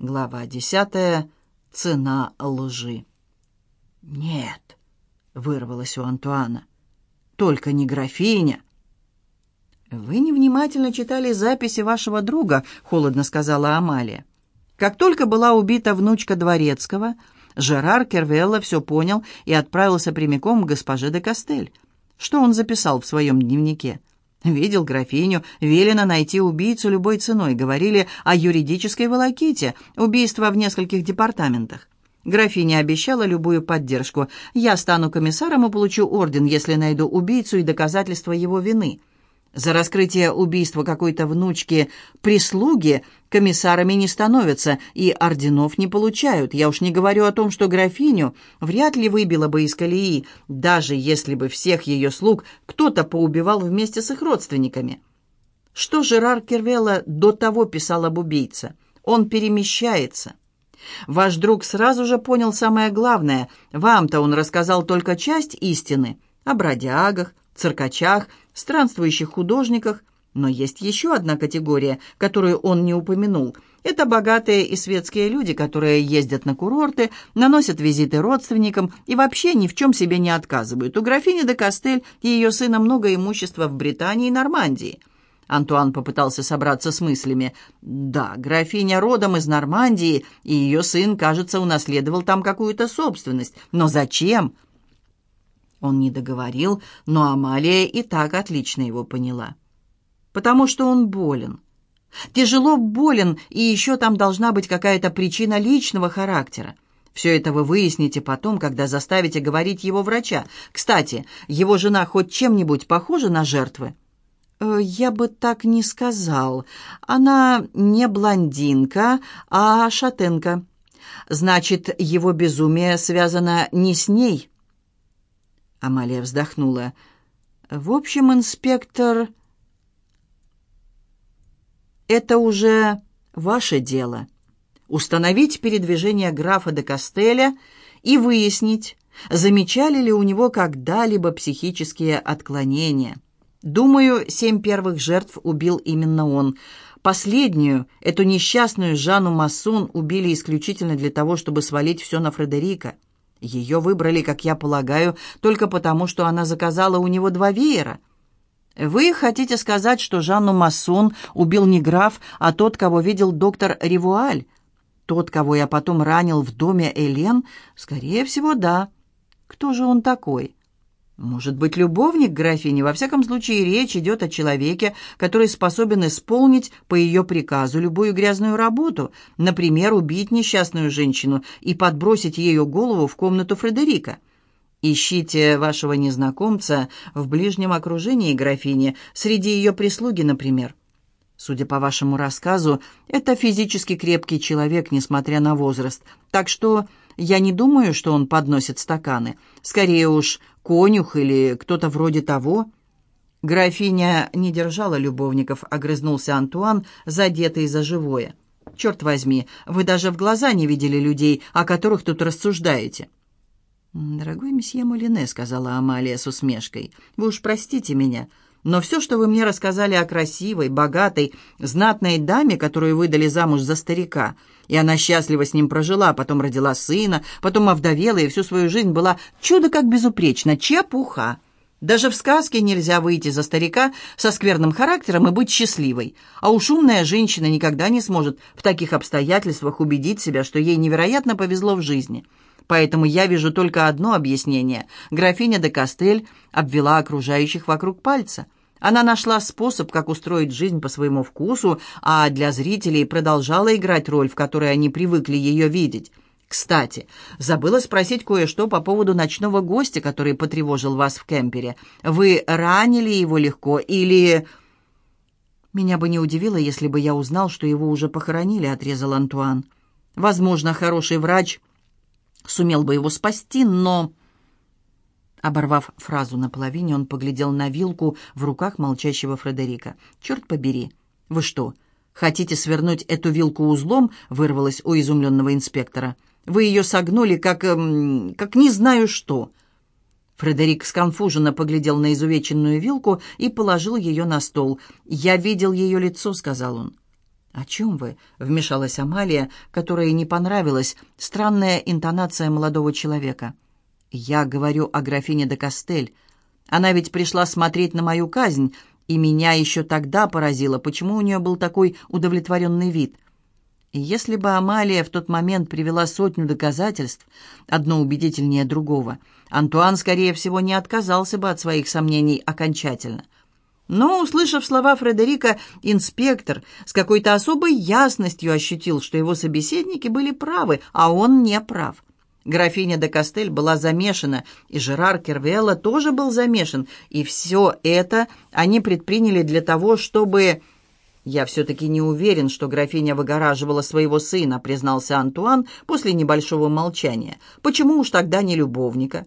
Глава десятая. Цена лжи. «Нет», — вырвалось у Антуана, — «только не графиня». «Вы невнимательно читали записи вашего друга», — холодно сказала Амалия. «Как только была убита внучка Дворецкого, Жерар Кервелла все понял и отправился прямиком к госпоже де Кастель. Что он записал в своем дневнике?» Видел графиню, велено найти убийцу любой ценой. Говорили о юридической волоките, убийство в нескольких департаментах. Графиня обещала любую поддержку. Я стану комиссаром и получу орден, если найду убийцу и доказательства его вины. За раскрытие убийства какой-то внучки прислуги комиссарами не становятся и орденов не получают. Я уж не говорю о том, что графиню вряд ли выбила бы из колеи, даже если бы всех ее слуг кто-то поубивал вместе с их родственниками. Что Жерар Кервелла до того писал об убийце? Он перемещается. Ваш друг сразу же понял самое главное. Вам-то он рассказал только часть истины о бродягах, циркачах странствующих художниках, но есть еще одна категория, которую он не упомянул. Это богатые и светские люди, которые ездят на курорты, наносят визиты родственникам и вообще ни в чем себе не отказывают. У графини де Кастель и ее сына много имущества в Британии и Нормандии. Антуан попытался собраться с мыслями. «Да, графиня родом из Нормандии, и ее сын, кажется, унаследовал там какую-то собственность. Но зачем?» Он не договорил, но Амалия и так отлично его поняла. Потому что он болен. Тяжело болен, и еще там должна быть какая-то причина личного характера. Все это вы выясните потом, когда заставите говорить его врача. Кстати, его жена хоть чем-нибудь похожа на жертвы? Э, «Я бы так не сказал. Она не блондинка, а шатенка. Значит, его безумие связано не с ней». Амалия вздохнула. «В общем, инспектор, это уже ваше дело. Установить передвижение графа де Кастеля и выяснить, замечали ли у него когда-либо психические отклонения. Думаю, семь первых жертв убил именно он. Последнюю, эту несчастную Жанну Массон, убили исключительно для того, чтобы свалить все на Фредерика. Ее выбрали, как я полагаю, только потому, что она заказала у него два веера. Вы хотите сказать, что Жанну Массон убил не граф, а тот, кого видел доктор Ривуаль? Тот, кого я потом ранил в доме Элен? Скорее всего, да. Кто же он такой?» Может быть, любовник графини, во всяком случае речь идет о человеке, который способен исполнить по ее приказу любую грязную работу, например, убить несчастную женщину и подбросить ее голову в комнату Фредерика. Ищите вашего незнакомца в ближнем окружении графини, среди ее прислуги, например. Судя по вашему рассказу, это физически крепкий человек, несмотря на возраст, так что я не думаю, что он подносит стаканы. Скорее уж, конюх или кто-то вроде того». «Графиня не держала любовников», — огрызнулся Антуан, задетый за живое. «Черт возьми, вы даже в глаза не видели людей, о которых тут рассуждаете». «Дорогой месье Молине», — сказала Амалия с усмешкой, — «вы уж простите меня, но все, что вы мне рассказали о красивой, богатой, знатной даме, которую выдали замуж за старика, и она счастливо с ним прожила, потом родила сына, потом овдовела и всю свою жизнь была чудо как безупречно, чепуха. Даже в сказке нельзя выйти за старика со скверным характером и быть счастливой. А уж умная женщина никогда не сможет в таких обстоятельствах убедить себя, что ей невероятно повезло в жизни. Поэтому я вижу только одно объяснение. Графиня де Кастель обвела окружающих вокруг пальца. Она нашла способ, как устроить жизнь по своему вкусу, а для зрителей продолжала играть роль, в которой они привыкли ее видеть. Кстати, забыла спросить кое-что по поводу ночного гостя, который потревожил вас в кемпере. Вы ранили его легко или... Меня бы не удивило, если бы я узнал, что его уже похоронили, отрезал Антуан. Возможно, хороший врач сумел бы его спасти, но...» Оборвав фразу наполовине, он поглядел на вилку в руках молчащего Фредерика. «Черт побери! Вы что, хотите свернуть эту вилку узлом?» — вырвалось у изумленного инспектора. «Вы ее согнули, как... Эм, как не знаю что!» Фредерик сконфуженно поглядел на изувеченную вилку и положил ее на стол. «Я видел ее лицо», — сказал он. «О чем вы?» — вмешалась Амалия, которой не понравилась странная интонация молодого человека. «Я говорю о графине де Кастель. Она ведь пришла смотреть на мою казнь, и меня еще тогда поразило, почему у нее был такой удовлетворенный вид. Если бы Амалия в тот момент привела сотню доказательств, одно убедительнее другого, Антуан, скорее всего, не отказался бы от своих сомнений окончательно. Но, услышав слова Фредерика, инспектор с какой-то особой ясностью ощутил, что его собеседники были правы, а он не прав. Графиня де Кастель была замешана, и Жерар Кервелла тоже был замешан, и все это они предприняли для того, чтобы... «Я все-таки не уверен, что графиня выгораживала своего сына», признался Антуан после небольшого молчания. «Почему уж тогда не любовника?»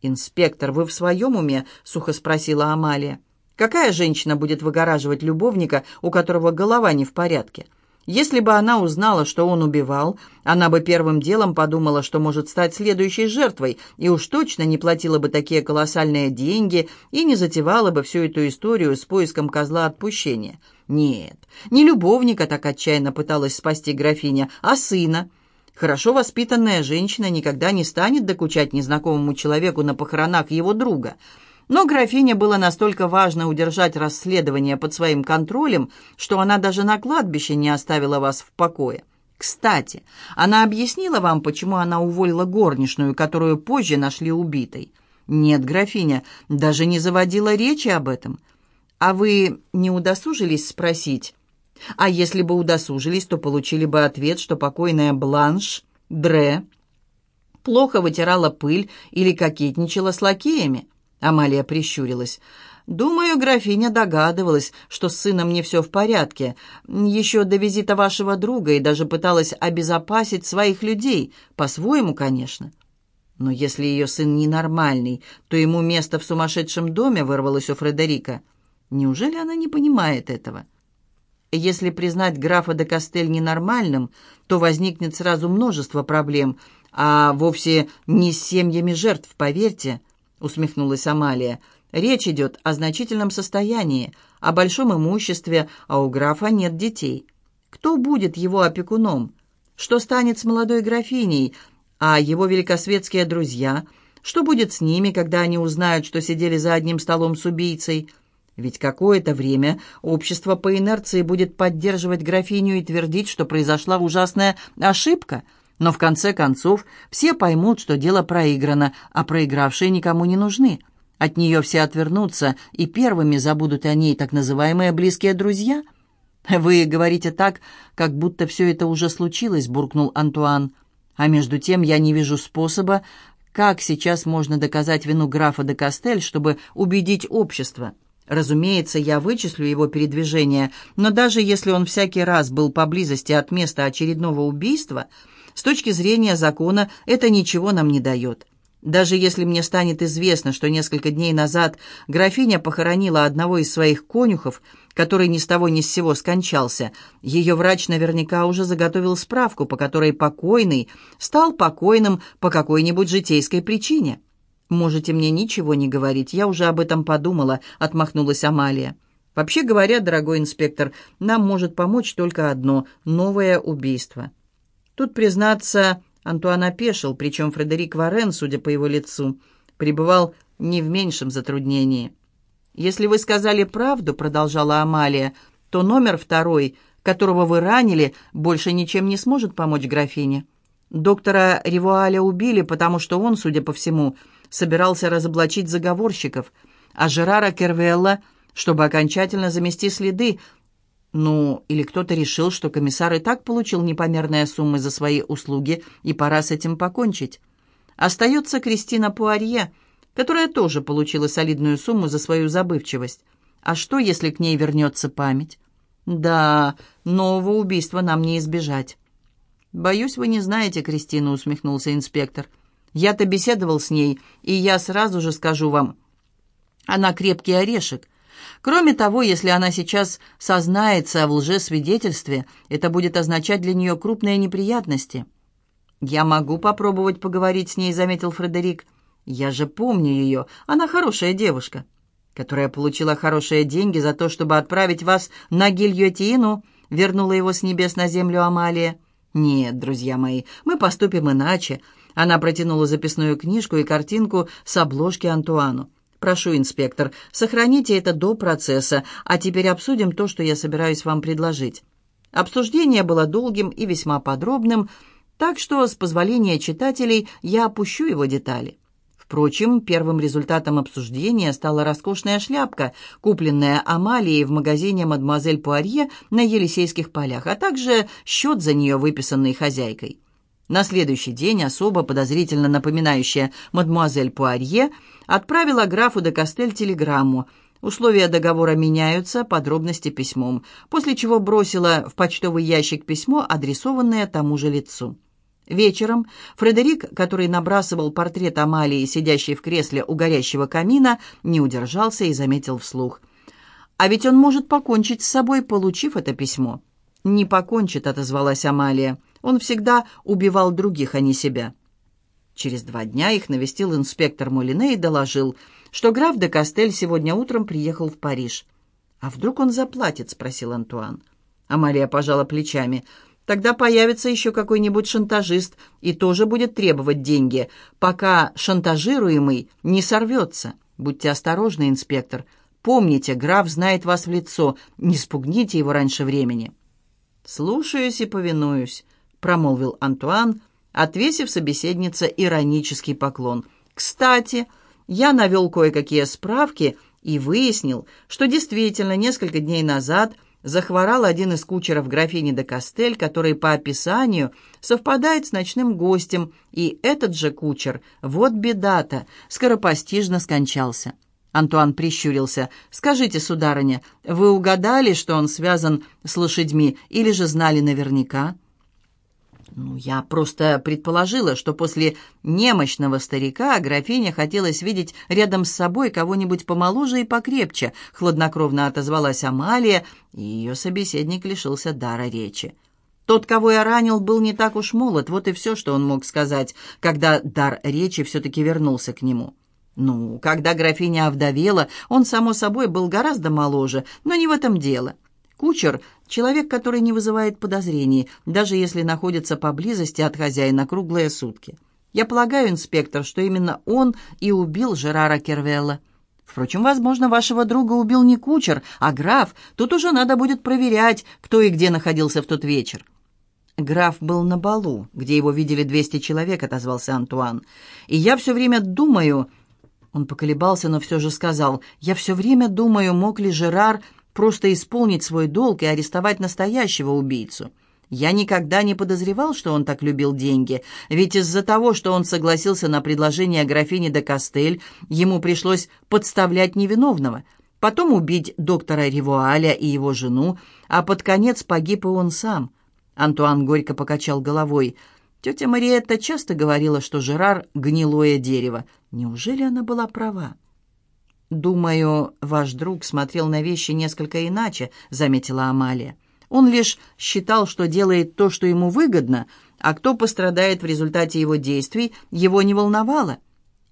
«Инспектор, вы в своем уме?» — сухо спросила Амалия. Какая женщина будет выгораживать любовника, у которого голова не в порядке? Если бы она узнала, что он убивал, она бы первым делом подумала, что может стать следующей жертвой, и уж точно не платила бы такие колоссальные деньги и не затевала бы всю эту историю с поиском козла отпущения. Нет, не любовника так отчаянно пыталась спасти графиня, а сына. Хорошо воспитанная женщина никогда не станет докучать незнакомому человеку на похоронах его друга – но графине было настолько важно удержать расследование под своим контролем, что она даже на кладбище не оставила вас в покое. Кстати, она объяснила вам, почему она уволила горничную, которую позже нашли убитой? Нет, графиня, даже не заводила речи об этом. А вы не удосужились спросить? А если бы удосужились, то получили бы ответ, что покойная Бланш, Дре, плохо вытирала пыль или кокетничала с лакеями. Амалия прищурилась. «Думаю, графиня догадывалась, что с сыном не все в порядке. Еще до визита вашего друга и даже пыталась обезопасить своих людей. По-своему, конечно. Но если ее сын ненормальный, то ему место в сумасшедшем доме вырвалось у Фредерика. Неужели она не понимает этого?» Если признать графа де Кастель ненормальным, то возникнет сразу множество проблем, а вовсе не с семьями жертв, поверьте усмехнулась Амалия. «Речь идет о значительном состоянии, о большом имуществе, а у графа нет детей. Кто будет его опекуном? Что станет с молодой графиней? А его великосветские друзья? Что будет с ними, когда они узнают, что сидели за одним столом с убийцей?» Ведь какое-то время общество по инерции будет поддерживать графиню и твердить, что произошла ужасная ошибка – но в конце концов все поймут, что дело проиграно, а проигравшие никому не нужны. От нее все отвернутся, и первыми забудут о ней так называемые близкие друзья. «Вы говорите так, как будто все это уже случилось», — буркнул Антуан. «А между тем я не вижу способа, как сейчас можно доказать вину графа де Кастель, чтобы убедить общество». Разумеется, я вычислю его передвижение, но даже если он всякий раз был поблизости от места очередного убийства, с точки зрения закона это ничего нам не дает. Даже если мне станет известно, что несколько дней назад графиня похоронила одного из своих конюхов, который ни с того ни с сего скончался, ее врач наверняка уже заготовил справку, по которой покойный стал покойным по какой-нибудь житейской причине. «Можете мне ничего не говорить, я уже об этом подумала», — отмахнулась Амалия. «Вообще говоря, дорогой инспектор, нам может помочь только одно — новое убийство». Тут, признаться, Антуан опешил, причем Фредерик Варен, судя по его лицу, пребывал не в меньшем затруднении. «Если вы сказали правду», — продолжала Амалия, «то номер второй, которого вы ранили, больше ничем не сможет помочь графине. Доктора Ривуаля убили, потому что он, судя по всему, собирался разоблачить заговорщиков, а Жерара Кервелла, чтобы окончательно замести следы, ну, или кто-то решил, что комиссар и так получил непомерные суммы за свои услуги, и пора с этим покончить. Остается Кристина Пуарье, которая тоже получила солидную сумму за свою забывчивость. А что, если к ней вернется память? Да, нового убийства нам не избежать. «Боюсь, вы не знаете Кристину», — усмехнулся инспектор. «Я-то беседовал с ней, и я сразу же скажу вам, она крепкий орешек, Кроме того, если она сейчас сознается в лжесвидетельстве, это будет означать для нее крупные неприятности. «Я могу попробовать поговорить с ней», — заметил Фредерик. «Я же помню ее. Она хорошая девушка, которая получила хорошие деньги за то, чтобы отправить вас на гильотину», вернула его с небес на землю Амалия. «Нет, друзья мои, мы поступим иначе». Она протянула записную книжку и картинку с обложки Антуану. «Прошу, инспектор, сохраните это до процесса, а теперь обсудим то, что я собираюсь вам предложить». Обсуждение было долгим и весьма подробным, так что, с позволения читателей, я опущу его детали. Впрочем, первым результатом обсуждения стала роскошная шляпка, купленная Амалией в магазине «Мадемуазель Пуарье» на Елисейских полях, а также счет за нее, выписанный хозяйкой. На следующий день особо подозрительно напоминающая мадемуазель Пуарье отправила графу де Кастель телеграмму. Условия договора меняются, подробности письмом, после чего бросила в почтовый ящик письмо, адресованное тому же лицу. Вечером Фредерик, который набрасывал портрет Амалии, сидящей в кресле у горящего камина, не удержался и заметил вслух. «А ведь он может покончить с собой, получив это письмо». «Не покончит», — отозвалась Амалия. «Он всегда убивал других, а не себя». Через два дня их навестил инспектор Молине и доложил, что граф де Кастель сегодня утром приехал в Париж. «А вдруг он заплатит?» — спросил Антуан. Амалия пожала плечами — Тогда появится еще какой-нибудь шантажист и тоже будет требовать деньги, пока шантажируемый не сорвется. Будьте осторожны, инспектор. Помните, граф знает вас в лицо. Не спугните его раньше времени». «Слушаюсь и повинуюсь», — промолвил Антуан, отвесив собеседнице иронический поклон. «Кстати, я навел кое-какие справки и выяснил, что действительно несколько дней назад захворал один из кучеров графини де Кастель, который по описанию совпадает с ночным гостем, и этот же кучер, вот беда-то, скоропостижно скончался. Антуан прищурился. «Скажите, сударыня, вы угадали, что он связан с лошадьми, или же знали наверняка?» Ну, я просто предположила, что после немощного старика графиня хотелось видеть рядом с собой кого-нибудь помоложе и покрепче, хладнокровно отозвалась Амалия, и ее собеседник лишился дара речи. Тот, кого я ранил, был не так уж молод, вот и все, что он мог сказать, когда дар речи все-таки вернулся к нему. Ну, когда графиня овдовела, он, само собой, был гораздо моложе, но не в этом дело. Кучер — человек, который не вызывает подозрений, даже если находится поблизости от хозяина круглые сутки. Я полагаю, инспектор, что именно он и убил Жерара Кервелла. Впрочем, возможно, вашего друга убил не кучер, а граф. Тут уже надо будет проверять, кто и где находился в тот вечер. «Граф был на балу, где его видели двести человек», — отозвался Антуан. «И я все время думаю...» Он поколебался, но все же сказал. «Я все время думаю, мог ли Жерар просто исполнить свой долг и арестовать настоящего убийцу. Я никогда не подозревал, что он так любил деньги, ведь из-за того, что он согласился на предложение графини де Кастель, ему пришлось подставлять невиновного, потом убить доктора Ривуаля и его жену, а под конец погиб и он сам. Антуан горько покачал головой. Тетя Мариетта часто говорила, что Жерар — гнилое дерево. Неужели она была права? «Думаю, ваш друг смотрел на вещи несколько иначе», — заметила Амалия. «Он лишь считал, что делает то, что ему выгодно, а кто пострадает в результате его действий, его не волновало.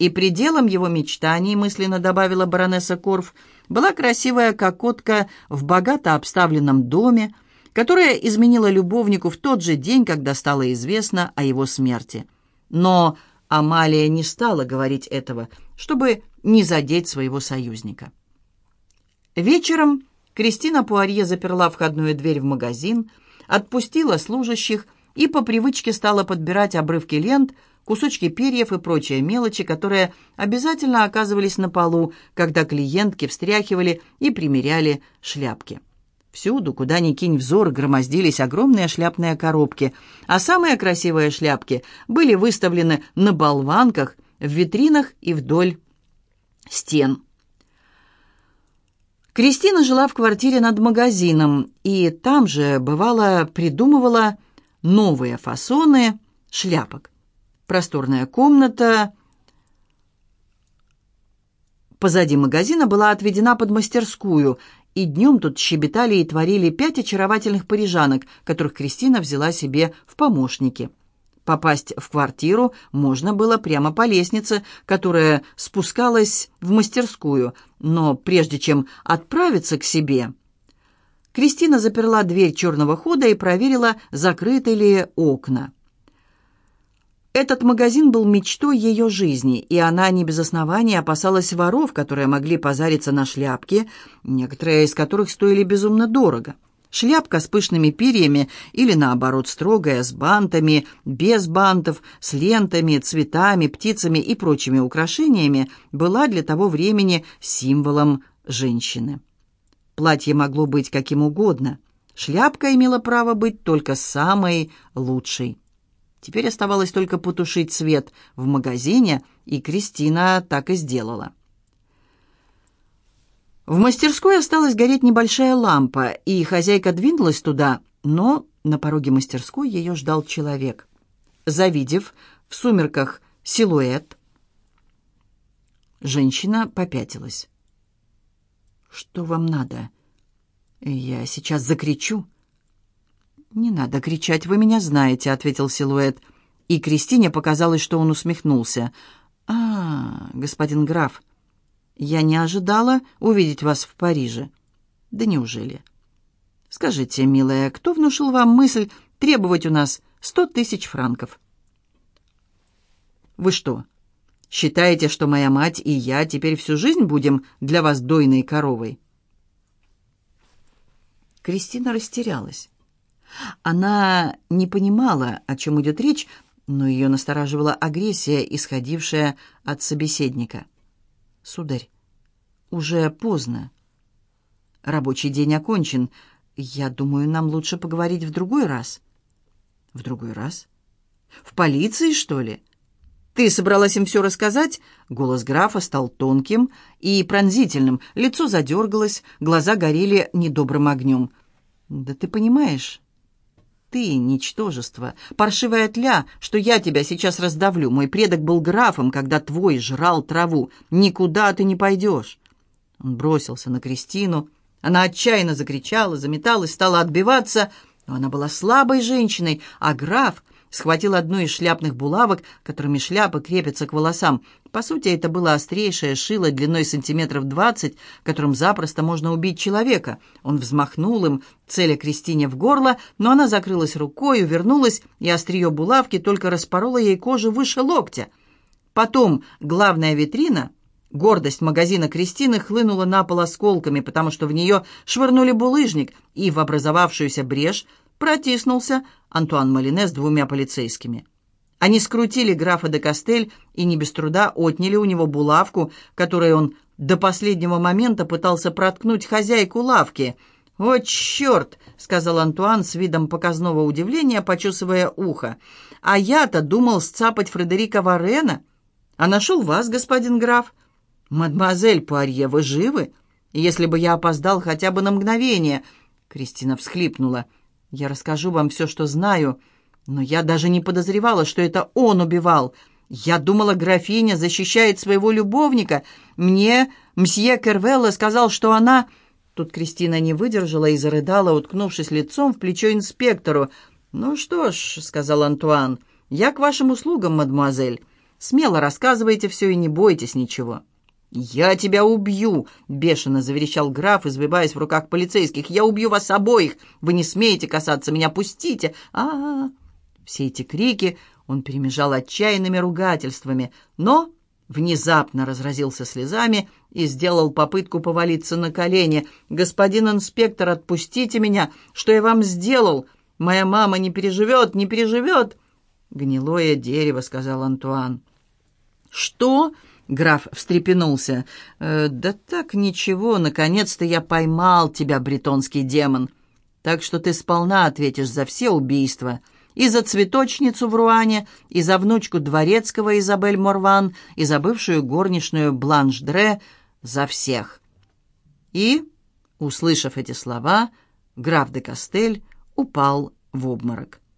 И пределом его мечтаний, мысленно добавила баронесса Корф, была красивая кокотка в богато обставленном доме, которая изменила любовнику в тот же день, когда стало известно о его смерти. Но Амалия не стала говорить этого, чтобы не задеть своего союзника. Вечером Кристина Пуарье заперла входную дверь в магазин, отпустила служащих и по привычке стала подбирать обрывки лент, кусочки перьев и прочие мелочи, которые обязательно оказывались на полу, когда клиентки встряхивали и примеряли шляпки. Всюду, куда ни кинь взор, громоздились огромные шляпные коробки, а самые красивые шляпки были выставлены на болванках, в витринах и вдоль стен. Кристина жила в квартире над магазином, и там же, бывало, придумывала новые фасоны шляпок. Просторная комната позади магазина была отведена под мастерскую, и днем тут щебетали и творили пять очаровательных парижанок, которых Кристина взяла себе в помощники – Попасть в квартиру можно было прямо по лестнице, которая спускалась в мастерскую, но прежде чем отправиться к себе, Кристина заперла дверь черного хода и проверила, закрыты ли окна. Этот магазин был мечтой ее жизни, и она не без основания опасалась воров, которые могли позариться на шляпки, некоторые из которых стоили безумно дорого. Шляпка с пышными перьями или, наоборот, строгая, с бантами, без бантов, с лентами, цветами, птицами и прочими украшениями, была для того времени символом женщины. Платье могло быть каким угодно. Шляпка имела право быть только самой лучшей. Теперь оставалось только потушить свет в магазине, и Кристина так и сделала. В мастерской осталась гореть небольшая лампа, и хозяйка двинулась туда, но на пороге мастерской ее ждал человек. Завидев в сумерках силуэт, женщина попятилась. «Что вам надо?» «Я сейчас закричу». «Не надо кричать, вы меня знаете», — ответил силуэт. И Кристине показалось, что он усмехнулся. «А, господин граф, я не ожидала увидеть вас в Париже». «Да неужели?» «Скажите, милая, кто внушил вам мысль требовать у нас сто тысяч франков?» «Вы что, считаете, что моя мать и я теперь всю жизнь будем для вас дойной коровой?» Кристина растерялась. Она не понимала, о чем идет речь, но ее настораживала агрессия, исходившая от собеседника. «Сударь, уже поздно. Рабочий день окончен. Я думаю, нам лучше поговорить в другой раз». «В другой раз? В полиции, что ли?» «Ты собралась им все рассказать?» Голос графа стал тонким и пронзительным, лицо задергалось, глаза горели недобрым огнем. «Да ты понимаешь, ты, ничтожество, паршивая тля, что я тебя сейчас раздавлю. Мой предок был графом, когда твой жрал траву. Никуда ты не пойдешь». Он бросился на Кристину. Она отчаянно закричала, заметалась, стала отбиваться, но она была слабой женщиной, а граф схватил одну из шляпных булавок, которыми шляпы крепятся к волосам. По сути, это было острейшее шило длиной сантиметров двадцать, которым запросто можно убить человека. Он взмахнул им, целя Кристине в горло, но она закрылась рукой, увернулась, и острие булавки только распороло ей кожу выше локтя. Потом главная витрина, гордость магазина Кристины, хлынула на пол осколками, потому что в нее швырнули булыжник, и в образовавшуюся брешь – протиснулся Антуан Малине с двумя полицейскими. Они скрутили графа де Кастель и не без труда отняли у него булавку, которой он до последнего момента пытался проткнуть хозяйку лавки. «О, черт!» — сказал Антуан с видом показного удивления, почесывая ухо. «А я-то думал сцапать Фредерика Варена. А нашел вас, господин граф. Мадемуазель Пуарье, вы живы? Если бы я опоздал хотя бы на мгновение...» Кристина всхлипнула. Я расскажу вам все, что знаю, но я даже не подозревала, что это он убивал. Я думала, графиня защищает своего любовника. Мне мсье Кервелла сказал, что она...» Тут Кристина не выдержала и зарыдала, уткнувшись лицом в плечо инспектору. «Ну что ж», — сказал Антуан, — «я к вашим услугам, мадемуазель. Смело рассказывайте все и не бойтесь ничего». «Я тебя убью!» — бешено заверещал граф, избиваясь в руках полицейских. «Я убью вас обоих! Вы не смеете касаться меня! Пустите! а, -а, -а Все эти крики он перемежал отчаянными ругательствами, но внезапно разразился слезами и сделал попытку повалиться на колени. «Господин инспектор, отпустите меня! Что я вам сделал? Моя мама не переживет, не переживет!» «Гнилое дерево», — сказал Антуан. «Что?» Граф встрепенулся. «Э, «Да так ничего, наконец-то я поймал тебя, бретонский демон. Так что ты сполна ответишь за все убийства. И за цветочницу в Руане, и за внучку дворецкого Изабель Морван, и за бывшую горничную Бланш Дре, за всех». И, услышав эти слова, граф де Кастель упал в обморок.